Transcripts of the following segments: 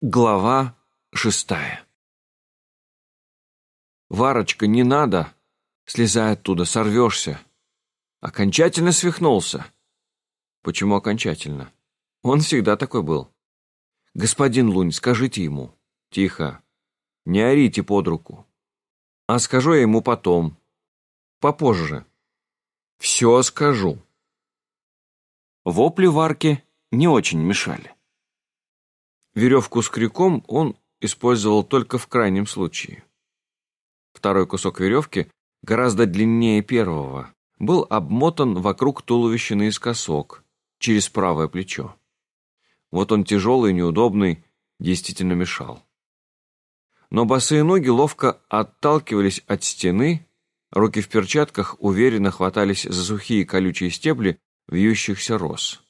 Глава шестая «Варочка, не надо! Слезай оттуда, сорвешься!» Окончательно свихнулся. Почему окончательно? Он всегда такой был. Господин Лунь, скажите ему. Тихо. Не орите под руку. А скажу я ему потом. Попозже. Все скажу. Вопли Варки не очень мешали. Веревку с крюком он использовал только в крайнем случае. Второй кусок веревки, гораздо длиннее первого, был обмотан вокруг туловища наискосок, через правое плечо. Вот он тяжелый и неудобный, действительно мешал. Но босые ноги ловко отталкивались от стены, руки в перчатках уверенно хватались за сухие колючие стебли вьющихся роз.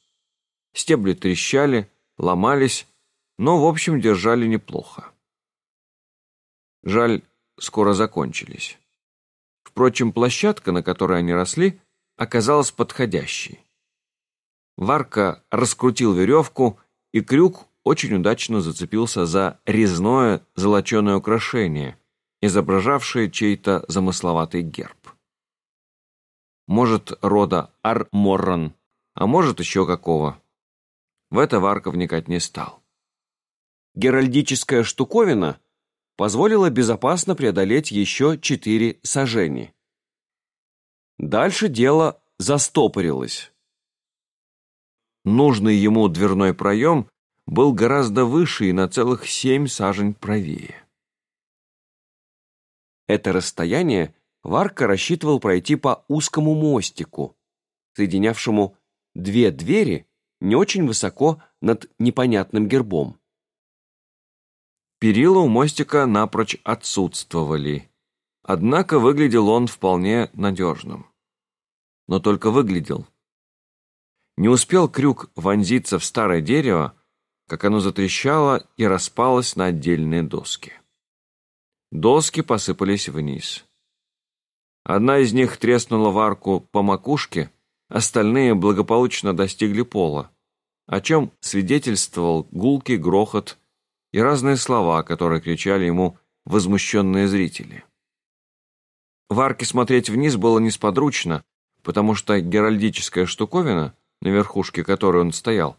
Стебли трещали, ломались, но, в общем, держали неплохо. Жаль, скоро закончились. Впрочем, площадка, на которой они росли, оказалась подходящей. Варка раскрутил веревку, и крюк очень удачно зацепился за резное золоченое украшение, изображавшее чей-то замысловатый герб. Может, рода Ар-Морран, а может, еще какого. В это Варка вникать не стал. Геральдическая штуковина позволила безопасно преодолеть еще четыре сажени. Дальше дело застопорилось. Нужный ему дверной проем был гораздо выше и на целых семь сажень правее. Это расстояние Варка рассчитывал пройти по узкому мостику, соединявшему две двери не очень высоко над непонятным гербом. Перила у мостика напрочь отсутствовали. Однако выглядел он вполне надежным. Но только выглядел. Не успел крюк вонзиться в старое дерево, как оно затрещало и распалось на отдельные доски. Доски посыпались вниз. Одна из них треснула в арку по макушке, остальные благополучно достигли пола, о чем свидетельствовал гулкий грохот и разные слова, которые кричали ему возмущенные зрители. В арке смотреть вниз было несподручно, потому что геральдическая штуковина, на верхушке которой он стоял,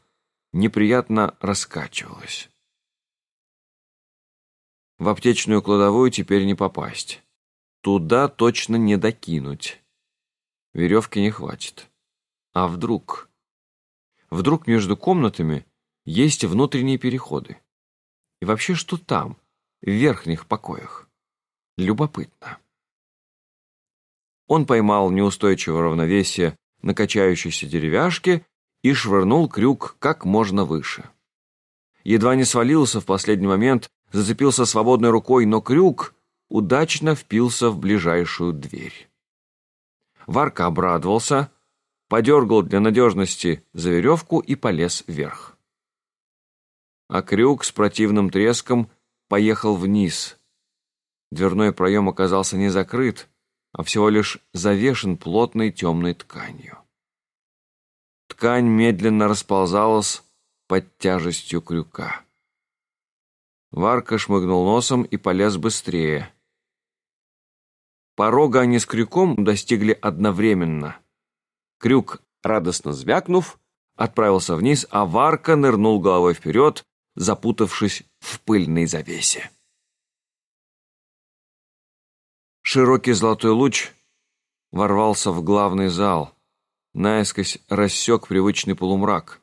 неприятно раскачивалась. В аптечную кладовую теперь не попасть. Туда точно не докинуть. Веревки не хватит. А вдруг? Вдруг между комнатами есть внутренние переходы? И вообще, что там, в верхних покоях? Любопытно. Он поймал неустойчивое равновесие на качающейся деревяшке и швырнул крюк как можно выше. Едва не свалился в последний момент, зацепился свободной рукой, но крюк удачно впился в ближайшую дверь. Варка обрадовался, подергал для надежности за веревку и полез вверх а крюк с противным треском поехал вниз. Дверной проем оказался не закрыт, а всего лишь завешен плотной темной тканью. Ткань медленно расползалась под тяжестью крюка. Варка шмыгнул носом и полез быстрее. Порога они с крюком достигли одновременно. Крюк, радостно звякнув, отправился вниз, а Варка нырнул головой вперед, запутавшись в пыльной завесе. Широкий золотой луч ворвался в главный зал, наискось рассек привычный полумрак.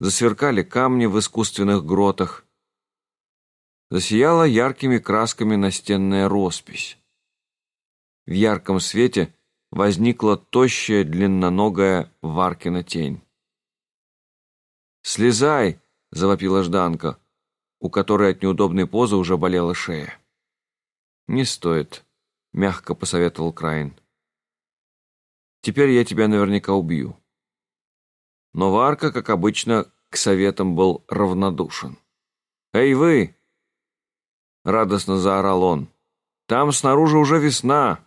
Засверкали камни в искусственных гротах. Засияла яркими красками настенная роспись. В ярком свете возникла тощая длинноногая Варкина тень. «Слезай!» Завопила Жданка, у которой от неудобной позы уже болела шея. «Не стоит», — мягко посоветовал Крайн. «Теперь я тебя наверняка убью». Но Варка, как обычно, к советам был равнодушен. «Эй, вы!» — радостно заорал он. «Там снаружи уже весна!»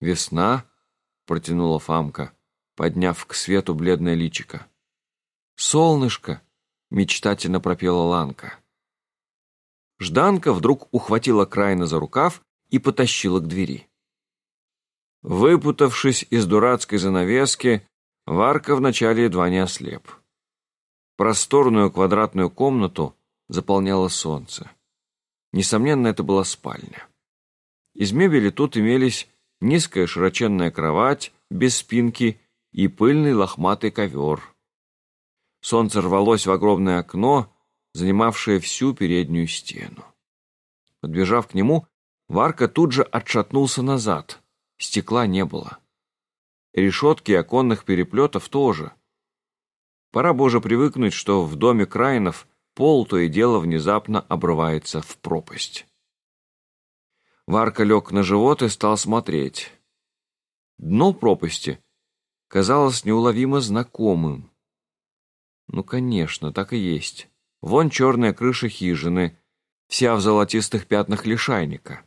«Весна?» — протянула Фамка, подняв к свету бледное личико. «Солнышко!» Мечтательно пропела Ланка. Жданка вдруг ухватила Крайна за рукав и потащила к двери. Выпутавшись из дурацкой занавески, Варка вначале едва не ослеп. Просторную квадратную комнату заполняло солнце. Несомненно, это была спальня. Из мебели тут имелись низкая широченная кровать без спинки и пыльный лохматый ковер. Солнце рвалось в огромное окно, занимавшее всю переднюю стену. Подбежав к нему, Варка тут же отшатнулся назад. Стекла не было. Решетки оконных переплетов тоже. Пора бы уже привыкнуть, что в доме Краинов пол то и дело внезапно обрывается в пропасть. Варка лег на живот и стал смотреть. Дно пропасти казалось неуловимо знакомым. Ну, конечно, так и есть. Вон черная крыша хижины, вся в золотистых пятнах лишайника.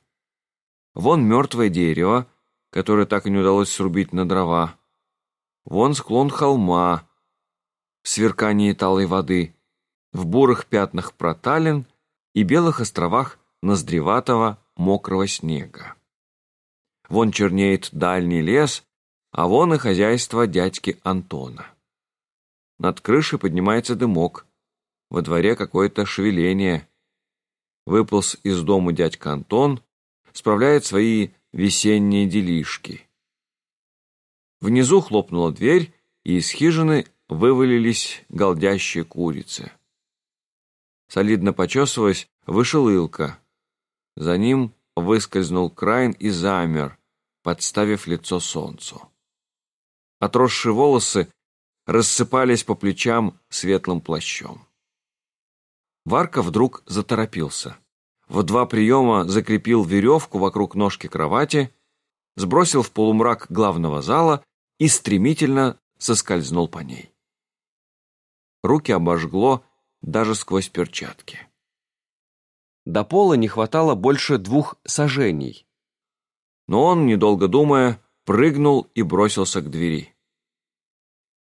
Вон мертвое дерево, которое так и не удалось срубить на дрова. Вон склон холма, в сверкании талой воды, в бурых пятнах проталин и белых островах ноздреватого мокрого снега. Вон чернеет дальний лес, а вон и хозяйство дядьки Антона. Над крышей поднимается дымок, во дворе какое-то шевеление. Выполз из дома дядька Антон, справляет свои весенние делишки. Внизу хлопнула дверь, и из хижины вывалились голдящие курицы. Солидно почесываясь, вышел Илка. За ним выскользнул Крайн и замер, подставив лицо солнцу. Отросшие волосы рассыпались по плечам светлым плащом. Варка вдруг заторопился. В два приема закрепил веревку вокруг ножки кровати, сбросил в полумрак главного зала и стремительно соскользнул по ней. Руки обожгло даже сквозь перчатки. До пола не хватало больше двух сажений. Но он, недолго думая, прыгнул и бросился к двери.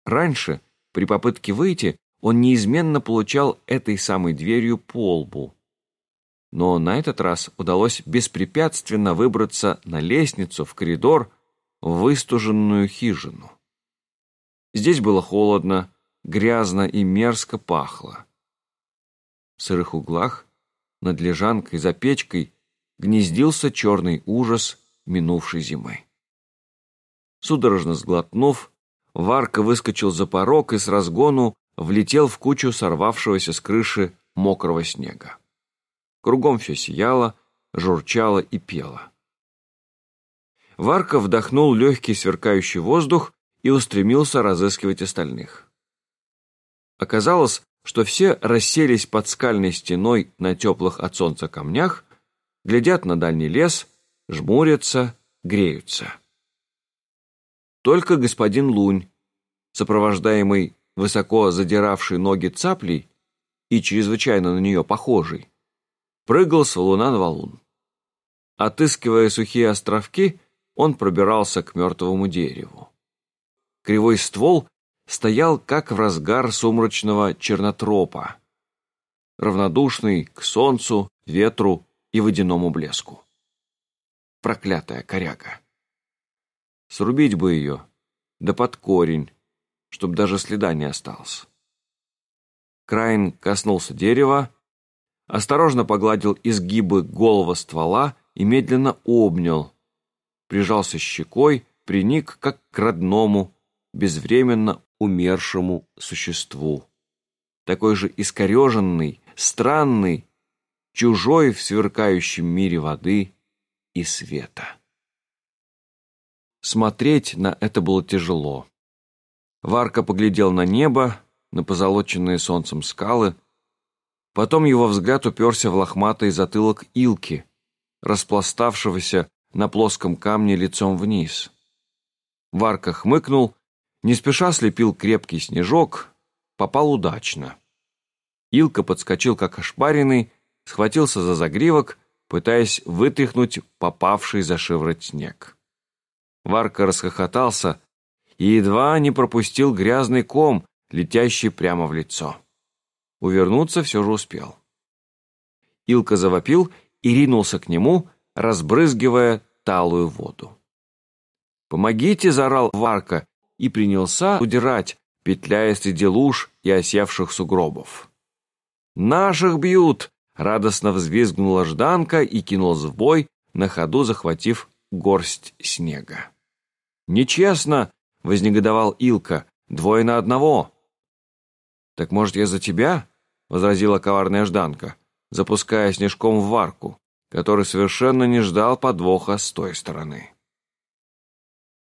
Раньше, при попытке выйти, он неизменно получал этой самой дверью по лбу. Но на этот раз удалось беспрепятственно выбраться на лестницу в коридор в выстуженную хижину. Здесь было холодно, грязно и мерзко пахло. В сырых углах, над лежанкой за печкой, гнездился черный ужас минувшей зимы. Судорожно сглотнув, Варка выскочил за порог и с разгону влетел в кучу сорвавшегося с крыши мокрого снега. Кругом все сияло, журчало и пело. Варка вдохнул легкий сверкающий воздух и устремился разыскивать остальных. Оказалось, что все расселись под скальной стеной на теплых от солнца камнях, глядят на дальний лес, жмурятся, греются. Только господин Лунь, сопровождаемый высоко задиравший ноги цаплей и чрезвычайно на нее похожий, прыгал с валуна на валун. Отыскивая сухие островки, он пробирался к мертвому дереву. Кривой ствол стоял как в разгар сумрачного чернотропа, равнодушный к солнцу, ветру и водяному блеску. Проклятая коряга. Срубить бы ее, да под корень, чтоб даже следа не осталось. Крайн коснулся дерева, осторожно погладил изгибы голого ствола и медленно обнял, прижался щекой, приник как к родному, безвременно умершему существу. Такой же искореженный, странный, чужой в сверкающем мире воды и света. Смотреть на это было тяжело. Варка поглядел на небо, на позолоченные солнцем скалы. Потом его взгляд уперся в лохматый затылок Илки, распластавшегося на плоском камне лицом вниз. Варка хмыкнул не спеша слепил крепкий снежок, попал удачно. Илка подскочил как ошпаренный, схватился за загривок, пытаясь вытряхнуть попавший за шиворот снег. Варка расхохотался и едва не пропустил грязный ком, летящий прямо в лицо. Увернуться все же успел. Илка завопил и ринулся к нему, разбрызгивая талую воду. «Помогите!» — заорал Варка и принялся удирать, петляя среди луж и осевших сугробов. «Наших бьют!» — радостно взвизгнула Жданка и кинулась в бой, на ходу захватив горсть снега. «Нечестно!» — вознегодовал Илка. «Двое на одного!» «Так, может, я за тебя?» — возразила коварная Жданка, запуская снежком в варку, который совершенно не ждал подвоха с той стороны.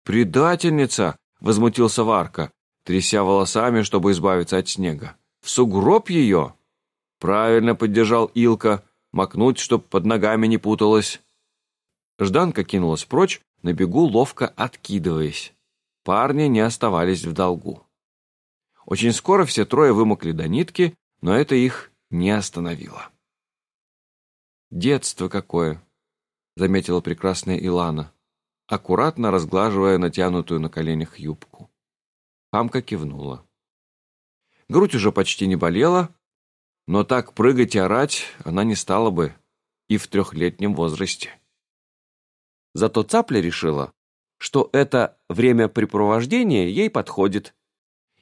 «Предательница!» — возмутился Варка, тряся волосами, чтобы избавиться от снега. «В сугроб ее!» «Правильно поддержал Илка, макнуть, чтоб под ногами не путалась». Жданка кинулась прочь, на бегу ловко откидываясь. Парни не оставались в долгу. Очень скоро все трое вымокли до нитки, но это их не остановило. «Детство какое!» — заметила прекрасная Илана, аккуратно разглаживая натянутую на коленях юбку. Хамка кивнула. Грудь уже почти не болела, но так прыгать и орать она не стала бы и в трехлетнем возрасте. Зато цапля решила, что это времяпрепровождение ей подходит,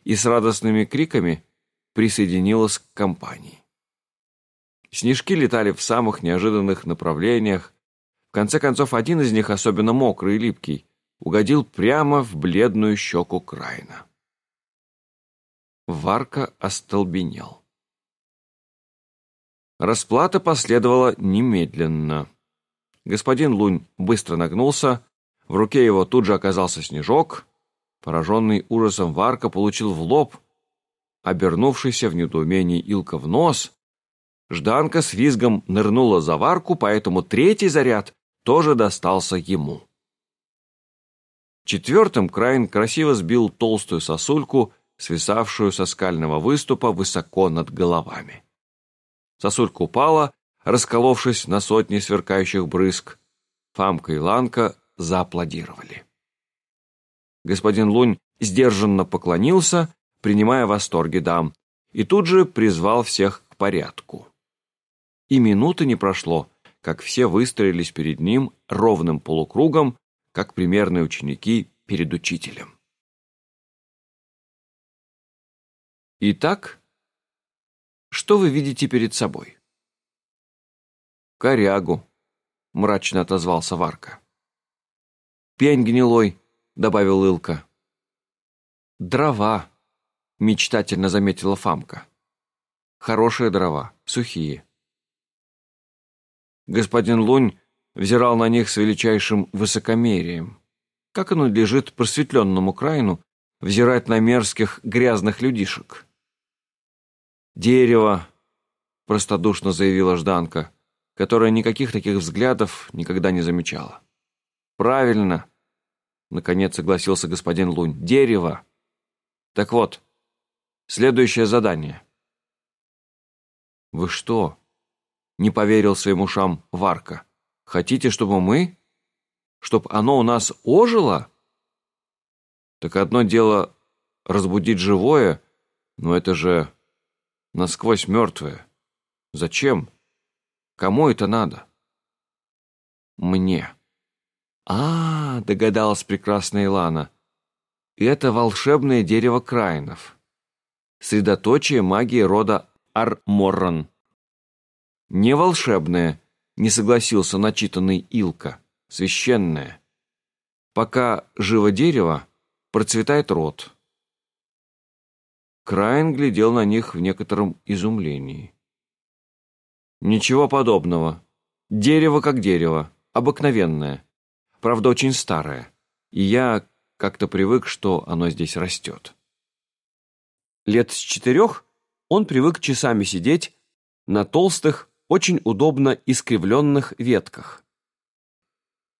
и с радостными криками присоединилась к компании. Снежки летали в самых неожиданных направлениях. В конце концов, один из них, особенно мокрый и липкий, угодил прямо в бледную щеку Крайна. Варка остолбенел. Расплата последовала немедленно. Господин Лунь быстро нагнулся, в руке его тут же оказался снежок. Пораженный ужасом Варка получил в лоб, обернувшийся в недоумении Илка в нос. Жданка с визгом нырнула за Варку, поэтому третий заряд тоже достался ему. Четвертым Крайн красиво сбил толстую сосульку свисавшую со скального выступа высоко над головами. Сосулька упала, расколовшись на сотни сверкающих брызг. Фамка и Ланка зааплодировали. Господин Лунь сдержанно поклонился, принимая восторги дам, и тут же призвал всех к порядку. И минуты не прошло, как все выстроились перед ним ровным полукругом, как примерные ученики перед учителем. Итак, что вы видите перед собой? Корягу, мрачно отозвался Варка. Пень гнилой, добавил Илка. Дрова, мечтательно заметила Фамка. Хорошие дрова, сухие. Господин Лунь взирал на них с величайшим высокомерием. Как оно лежит просветленному краину взирать на мерзких грязных людишек? «Дерево», — простодушно заявила Жданка, которая никаких таких взглядов никогда не замечала. «Правильно», — наконец согласился господин Лунь, — «дерево». «Так вот, следующее задание». «Вы что?» — не поверил своим ушам Варка. «Хотите, чтобы мы? Чтоб оно у нас ожило?» «Так одно дело разбудить живое, но это же насквозь мертвая. Зачем? Кому это надо? Мне. А, догадалась прекрасная Илана. Это волшебное дерево Краинов. Средоточие магии рода Арморран. Не волшебное, не согласился начитанный Илка. Священное. Пока живо дерево, процветает род. Крайн глядел на них в некотором изумлении. «Ничего подобного. Дерево как дерево. Обыкновенное. Правда, очень старое. И я как-то привык, что оно здесь растет». Лет с четырех он привык часами сидеть на толстых, очень удобно искривленных ветках.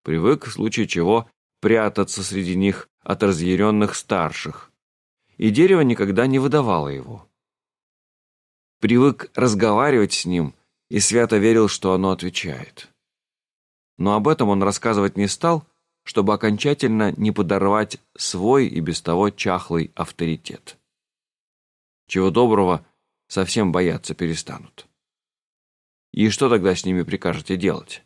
Привык, в случае чего, прятаться среди них от разъяренных старших, и дерево никогда не выдавало его. Привык разговаривать с ним и свято верил, что оно отвечает. Но об этом он рассказывать не стал, чтобы окончательно не подорвать свой и без того чахлый авторитет. Чего доброго, совсем бояться перестанут. И что тогда с ними прикажете делать?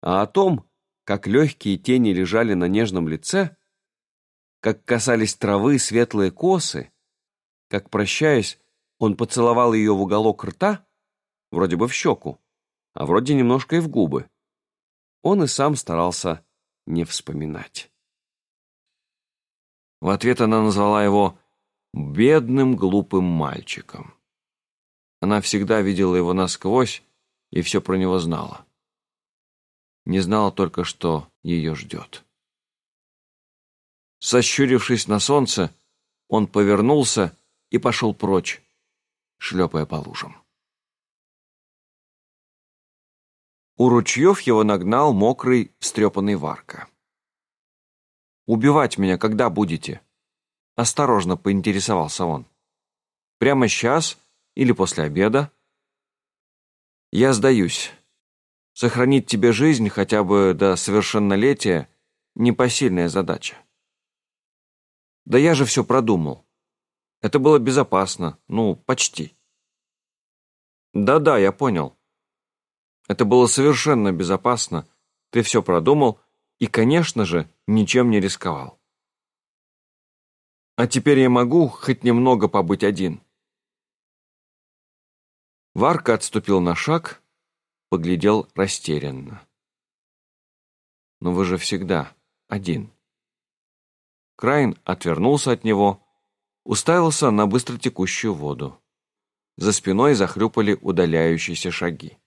А о том, как легкие тени лежали на нежном лице, как касались травы светлые косы, как, прощаясь, он поцеловал ее в уголок рта, вроде бы в щеку, а вроде немножко и в губы. Он и сам старался не вспоминать. В ответ она назвала его «бедным глупым мальчиком». Она всегда видела его насквозь и все про него знала. Не знала только, что ее ждет. Сощурившись на солнце, он повернулся и пошел прочь, шлепая по лужам. У ручьев его нагнал мокрый, встрепанный Варка. «Убивать меня когда будете?» Осторожно поинтересовался он. «Прямо сейчас или после обеда?» «Я сдаюсь. Сохранить тебе жизнь хотя бы до совершеннолетия — непосильная задача». «Да я же все продумал. Это было безопасно, ну, почти». «Да-да, я понял. Это было совершенно безопасно. Ты все продумал и, конечно же, ничем не рисковал. А теперь я могу хоть немного побыть один. Варка отступил на шаг, поглядел растерянно. Но вы же всегда один. Крайн отвернулся от него, уставился на быстротекущую воду. За спиной захлюпали удаляющиеся шаги.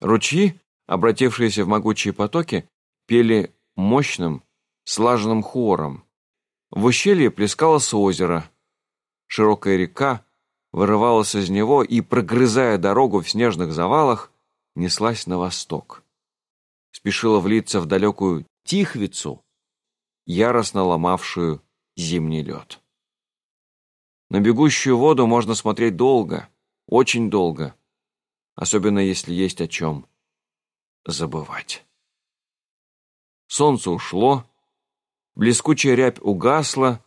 Ручьи, обратившиеся в могучие потоки, пели мощным, слаженным хором. В ущелье плескалось озеро. Широкая река вырывалась из него и, прогрызая дорогу в снежных завалах, неслась на восток. Спешила влиться в далекую Тихвицу, яростно ломавшую зимний лед. На бегущую воду можно смотреть долго, очень долго, особенно если есть о чем забывать. Солнце ушло, блескучая рябь угасла,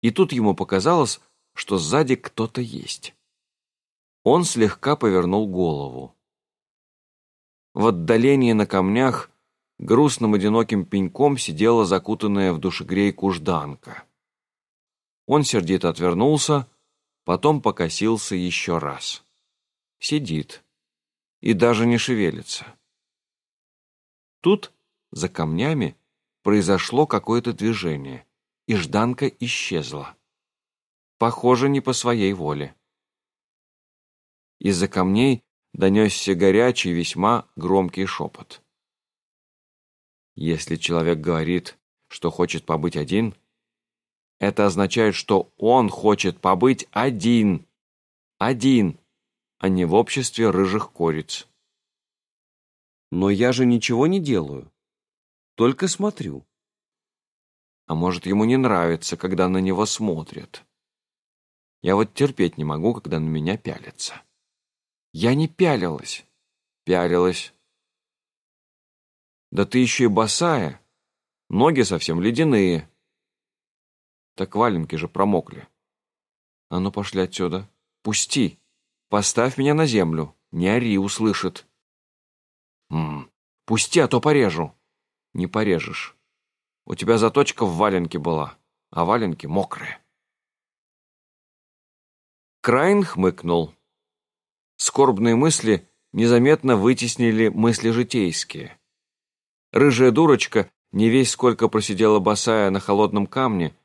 и тут ему показалось, что сзади кто-то есть. Он слегка повернул голову. В отдалении на камнях грустным одиноким пеньком сидела закутанная в душегрейку жданка. Он сердито отвернулся, потом покосился еще раз. Сидит и даже не шевелится. Тут, за камнями, произошло какое-то движение, и Жданка исчезла. Похоже, не по своей воле. Из-за камней донесся горячий, весьма громкий шепот. Если человек говорит, что хочет побыть один, это означает, что он хочет побыть один. Один а не в обществе рыжих кориц. Но я же ничего не делаю, только смотрю. А может, ему не нравится, когда на него смотрят. Я вот терпеть не могу, когда на меня пялятся. Я не пялилась. Пялилась. Да ты еще и босая. Ноги совсем ледяные. Так валенки же промокли. А ну пошли отсюда. Пусти. Поставь меня на землю. Не ори, услышит. М -м, пусти, а то порежу. Не порежешь. У тебя заточка в валенке была, а валенки мокрые. Крайн хмыкнул. Скорбные мысли незаметно вытеснили мысли житейские. Рыжая дурочка, не весь сколько просидела босая на холодном камне,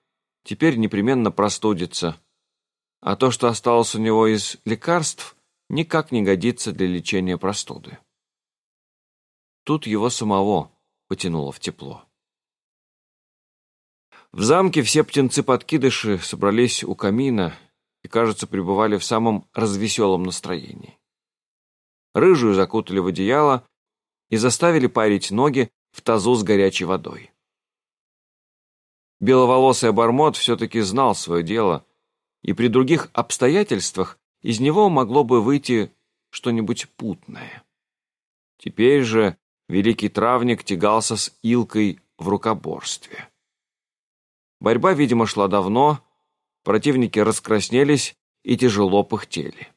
теперь непременно простудится, а то, что осталось у него из лекарств, никак не годится для лечения простуды. Тут его самого потянуло в тепло. В замке все птенцы-подкидыши собрались у камина и, кажется, пребывали в самом развеселом настроении. Рыжую закутали в одеяло и заставили парить ноги в тазу с горячей водой. Беловолосый обормот все-таки знал свое дело и при других обстоятельствах из него могло бы выйти что-нибудь путное. Теперь же великий травник тягался с Илкой в рукоборстве. Борьба, видимо, шла давно, Противники раскраснелись и тяжело пыхтели.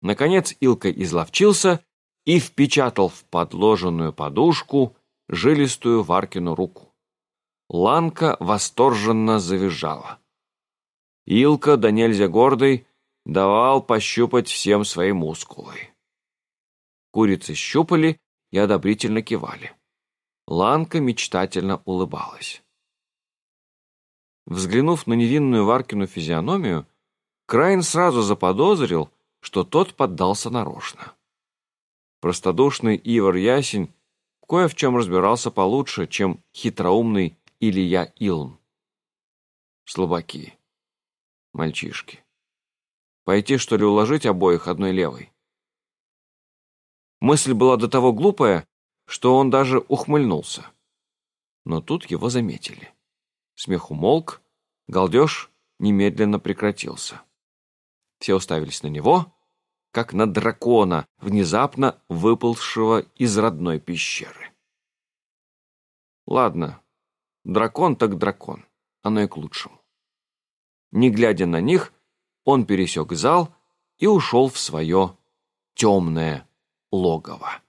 Наконец Илка изловчился и впечатал в подложенную подушку жилистую Варкину руку. Ланка восторженно завизжала. Илка, да нельзя гордый, давал пощупать всем свои мускулы. Курицы щупали и одобрительно кивали. Ланка мечтательно улыбалась. Взглянув на невинную Варкину физиономию, Крайн сразу заподозрил, что тот поддался нарочно. Простодушный Ивар Ясень кое в чем разбирался получше, чем хитроумный Илья Илм. Слабаки. Мальчишки. Пойти, что ли, уложить обоих одной левой? Мысль была до того глупая, что он даже ухмыльнулся. Но тут его заметили. Смех умолк, галдеж немедленно прекратился. Все уставились на него, как на дракона, внезапно выползшего из родной пещеры. Ладно, дракон так дракон, оно и к лучшему. Не глядя на них, он пересек зал и ушел в свое темное логово.